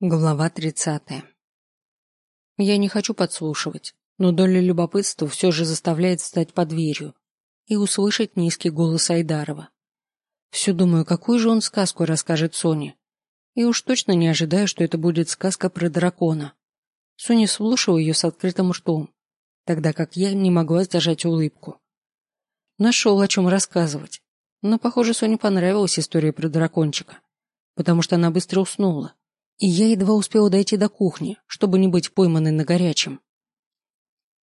Глава тридцатая. Я не хочу подслушивать, но доля любопытства все же заставляет встать под дверью и услышать низкий голос Айдарова. Все думаю, какую же он сказку расскажет Соне. И уж точно не ожидаю, что это будет сказка про дракона. Соня слушала ее с открытым ртом, тогда как я не могла сдержать улыбку. Нашел о чем рассказывать, но, похоже, Соне понравилась история про дракончика, потому что она быстро уснула и я едва успела дойти до кухни, чтобы не быть пойманной на горячем.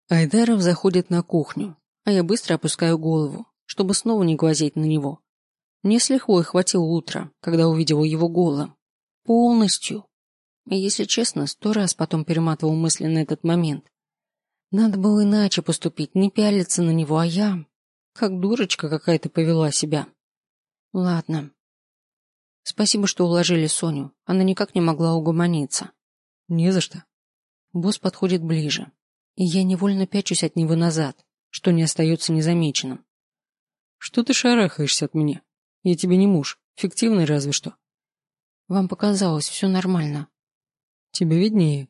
Айдаров заходит на кухню, а я быстро опускаю голову, чтобы снова не глазеть на него. Мне с лихвой хватило утра, когда увидела его голым. Полностью. И, если честно, сто раз потом перематывал мысли на этот момент. Надо было иначе поступить, не пялиться на него, а я... Как дурочка какая-то повела себя. Ладно, Спасибо, что уложили Соню. Она никак не могла угомониться. Не за что. Босс подходит ближе, и я невольно пячусь от него назад, что не остается незамеченным. Что ты шарахаешься от меня? Я тебе не муж, фиктивный разве что. Вам показалось, все нормально. Тебе виднее.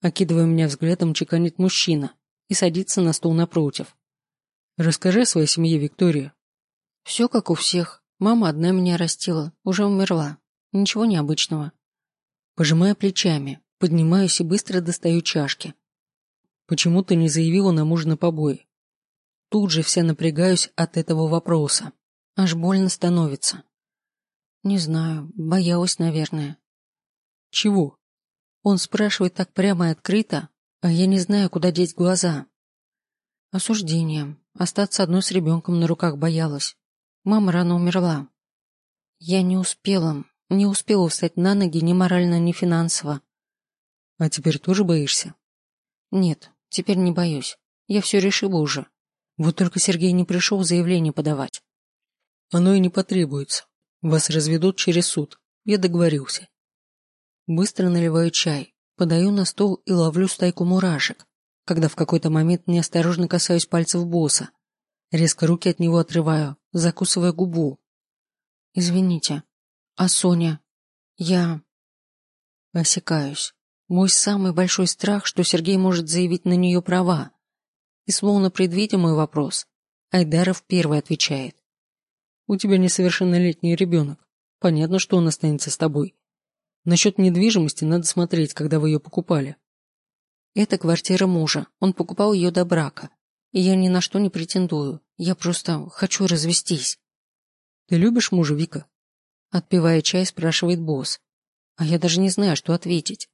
Окидывая меня взглядом, чеканит мужчина и садится на стул напротив. Расскажи о своей семье, Виктория. Все как у всех. Мама одна меня растила, уже умерла. Ничего необычного. Пожимая плечами, поднимаюсь и быстро достаю чашки. Почему ты не заявила на мужа на побои? Тут же вся напрягаюсь от этого вопроса. Аж больно становится. Не знаю, боялась, наверное. Чего? Он спрашивает так прямо и открыто, а я не знаю, куда деть глаза. Осуждением. Остаться одной с ребенком на руках боялась. Мама рано умерла. Я не успела, не успела встать на ноги ни морально, ни финансово. А теперь тоже боишься? Нет, теперь не боюсь. Я все решила уже. Вот только Сергей не пришел заявление подавать. Оно и не потребуется. Вас разведут через суд. Я договорился. Быстро наливаю чай, подаю на стол и ловлю стайку мурашек, когда в какой-то момент неосторожно касаюсь пальцев босса. Резко руки от него отрываю, закусывая губу. «Извините, а Соня? Я...» Осекаюсь. Мой самый большой страх, что Сергей может заявить на нее права. И словно предвидя мой вопрос, Айдаров первый отвечает. «У тебя несовершеннолетний ребенок. Понятно, что он останется с тобой. Насчет недвижимости надо смотреть, когда вы ее покупали». Это квартира мужа. Он покупал ее до брака. И я ни на что не претендую. Я просто хочу развестись. Ты любишь мужа, Вика? Отпивая чай, спрашивает босс. А я даже не знаю, что ответить.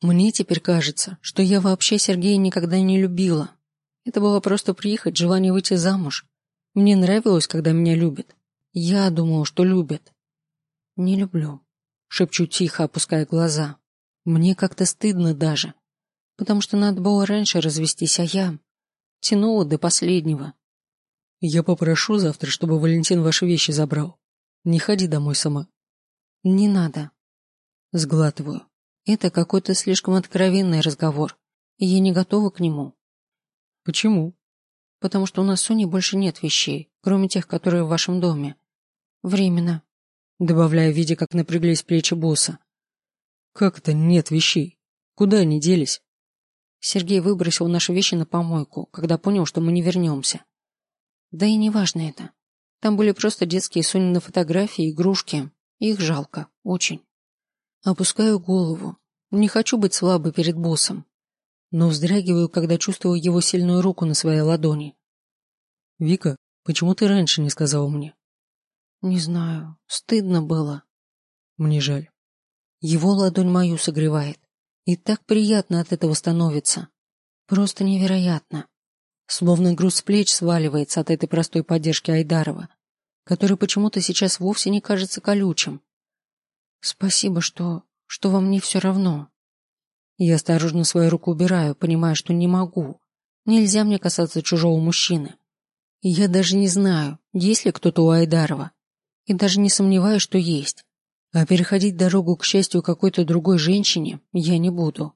Мне теперь кажется, что я вообще Сергея никогда не любила. Это было просто приехать, желание выйти замуж. Мне нравилось, когда меня любят. Я думала, что любят. Не люблю. Шепчу тихо, опуская глаза. Мне как-то стыдно даже. Потому что надо было раньше развестись, а я... Тянула до последнего. Я попрошу завтра, чтобы Валентин ваши вещи забрал. Не ходи домой сама. Не надо. Сглатываю. Это какой-то слишком откровенный разговор, и я не готова к нему. Почему? Потому что у нас с Соней больше нет вещей, кроме тех, которые в вашем доме. Временно. Добавляю, видя, как напряглись плечи босса. Как это нет вещей? Куда они делись? Сергей выбросил наши вещи на помойку, когда понял, что мы не вернемся. Да и не важно это. Там были просто детские Сонины фотографии, игрушки. Их жалко, очень. Опускаю голову. Не хочу быть слабой перед боссом. Но вздрагиваю, когда чувствую его сильную руку на своей ладони. «Вика, почему ты раньше не сказала мне?» «Не знаю. Стыдно было». «Мне жаль». Его ладонь мою согревает. И так приятно от этого становится. Просто невероятно. Словно груз с плеч сваливается от этой простой поддержки Айдарова, который почему-то сейчас вовсе не кажется колючим. Спасибо, что... что вам не все равно. Я осторожно свою руку убираю, понимая, что не могу. Нельзя мне касаться чужого мужчины. Я даже не знаю, есть ли кто-то у Айдарова. И даже не сомневаюсь, что есть. А переходить дорогу к счастью какой-то другой женщине я не буду.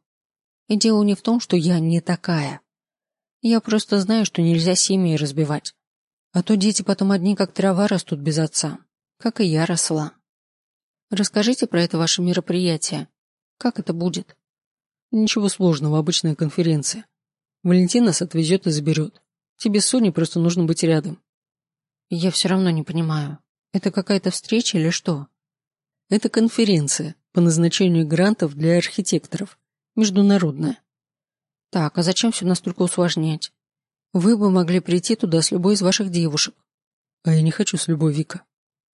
И дело не в том, что я не такая. Я просто знаю, что нельзя семьи разбивать. А то дети потом одни как трава растут без отца, как и я росла. Расскажите про это ваше мероприятие. Как это будет? Ничего сложного, обычная конференция. Валентин нас отвезет и заберет. Тебе с Соней просто нужно быть рядом. Я все равно не понимаю. Это какая-то встреча или что? Это конференция по назначению грантов для архитекторов. Международная. Так, а зачем все настолько усложнять? Вы бы могли прийти туда с любой из ваших девушек. А я не хочу с любой, Вика.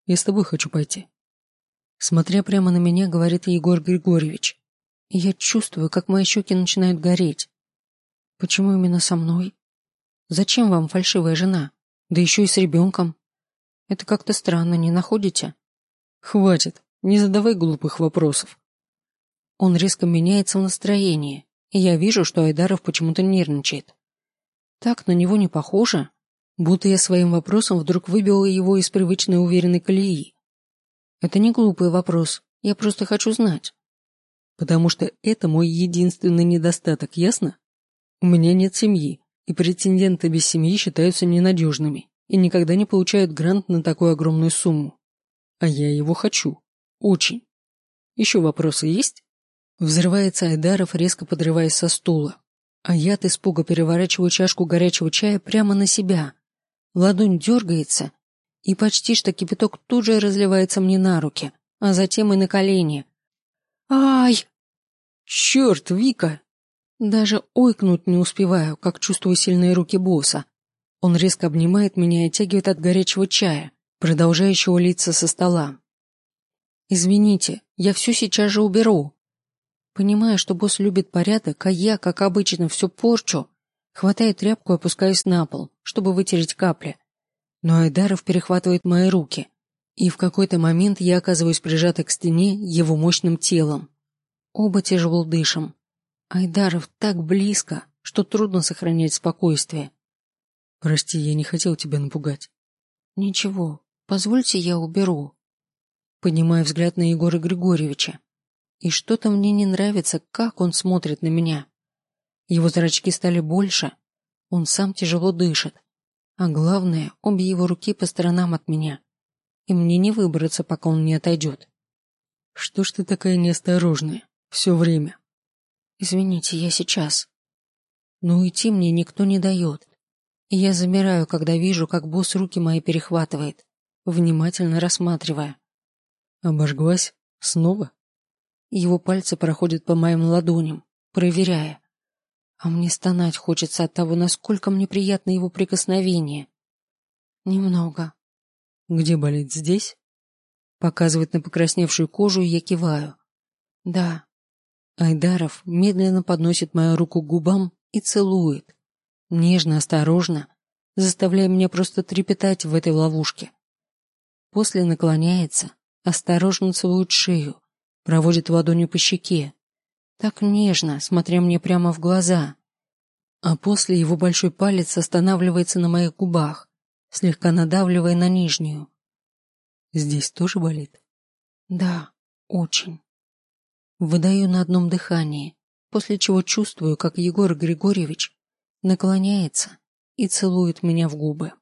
Я с тобой хочу пойти. Смотря прямо на меня, говорит Егор Григорьевич. Я чувствую, как мои щеки начинают гореть. Почему именно со мной? Зачем вам фальшивая жена? Да еще и с ребенком. Это как-то странно, не находите? Хватит, не задавай глупых вопросов. Он резко меняется в настроении, и я вижу, что Айдаров почему-то нервничает. Так на него не похоже, будто я своим вопросом вдруг выбила его из привычной уверенной колеи. Это не глупый вопрос, я просто хочу знать. Потому что это мой единственный недостаток, ясно? У меня нет семьи, и претенденты без семьи считаются ненадежными и никогда не получают грант на такую огромную сумму. А я его хочу. Очень. Еще вопросы есть? Взрывается Айдаров, резко подрываясь со стула. А я от испуга переворачиваю чашку горячего чая прямо на себя. Ладонь дергается, и почти что кипяток тут же разливается мне на руки, а затем и на колени. Ай! Черт, Вика! Даже ойкнуть не успеваю, как чувствую сильные руки босса. Он резко обнимает меня и тягивает от горячего чая, продолжающего литься со стола. «Извините, я все сейчас же уберу». Понимая, что босс любит порядок, а я, как обычно, все порчу, хватаю тряпку и опускаюсь на пол, чтобы вытереть капли. Но Айдаров перехватывает мои руки, и в какой-то момент я оказываюсь прижата к стене его мощным телом. Оба тяжело дышим, Айдаров так близко, что трудно сохранять спокойствие. Прости, я не хотел тебя напугать. Ничего, позвольте я уберу. Поднимаю взгляд на Егора Григорьевича. И что-то мне не нравится, как он смотрит на меня. Его зрачки стали больше, он сам тяжело дышит. А главное, обе его руки по сторонам от меня. И мне не выбраться, пока он не отойдет. Что ж ты такая неосторожная? Все время. Извините, я сейчас. Но уйти мне никто не дает. И я замираю, когда вижу, как босс руки мои перехватывает, внимательно рассматривая. Обожглась? Снова? Его пальцы проходят по моим ладоням, проверяя. А мне стонать хочется от того, насколько мне приятно его прикосновение. Немного. Где болит? Здесь? Показывает на покрасневшую кожу, и я киваю. Да. Айдаров медленно подносит мою руку к губам и целует. Нежно, осторожно, заставляя меня просто трепетать в этой ловушке. После наклоняется, осторожно целует шею, проводит ладонью по щеке. Так нежно, смотря мне прямо в глаза. А после его большой палец останавливается на моих губах, слегка надавливая на нижнюю. Здесь тоже болит? Да, очень. Выдаю на одном дыхании, после чего чувствую, как Егор Григорьевич наклоняется и целует меня в губы.